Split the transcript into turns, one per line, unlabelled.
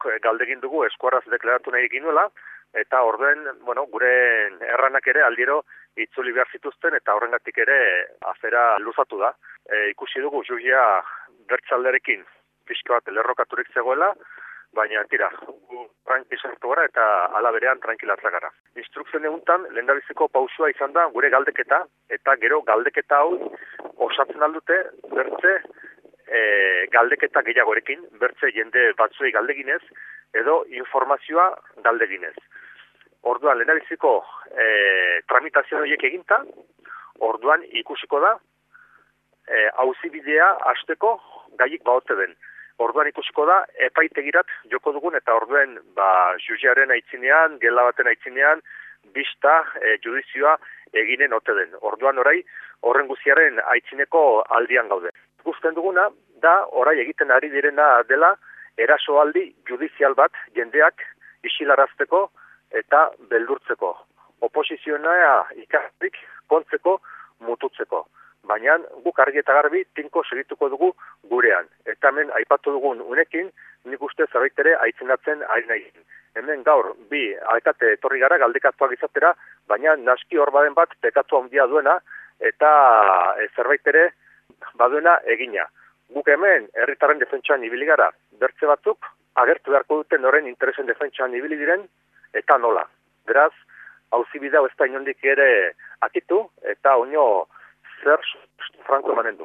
guk galdegin dugu eskuarraz deklaratu nahi ginuela, eta orden, bueno, gure erranak ere aldiro itzuli behar zituzten, eta horrengatik ere afera luzatu da. E, ikusi dugu, jugia bertxalderekin pixka bat lerrokaturik zegoela, baina tira, gu tranquilizatu gara eta alaberean tranquilatza gara. Instrukzio eguntan, lendabiziko pausua izan da gure galdeketa, eta gero galdeketa hau osatzen aldute, bertze e, galdeketa gehiagorekin, bertze jende batzuei galdeginez, edo informazioa galdeginez. Orduan, lehenabiziko e, tramitazio horiek eginta, orduan ikusiko da, e, hauzibidea hasteko gaiik baote den. Orduan ikusiko da, epaitegirat joko dugun, eta orduen, ba, juziaren aitzinean, gela baten aitzinean, bista, e, judizioa eginen ote den. Orduan orai, horren guziaren aitzineko aldian gaude. Guzten duguna, da, orai egiten ari direna dela, erasoaldi judizial bat jendeak isilarazteko eta beldurtzeko. Oposizionaia ikastik kontzeko mututzeko baina guk argi eta garbi tinko segituko dugu gurean. Eta hemen aipatu dugun unekin, nik uste zerbait ere aitzenatzen ari nahi. Hemen gaur, bi, alkate etorri gara galdekatuak izatera, baina naski hor baden bat pekatu handia duena, eta e, zerbait ere baduena egina. Guk hemen, herritarren defentsuan ibili gara, bertze batzuk, agertu beharko duten horren interesen defentsuan ibili diren, eta nola. Beraz, hauzibidea ez da inondik ere atitu, eta oino zer franko emanen du.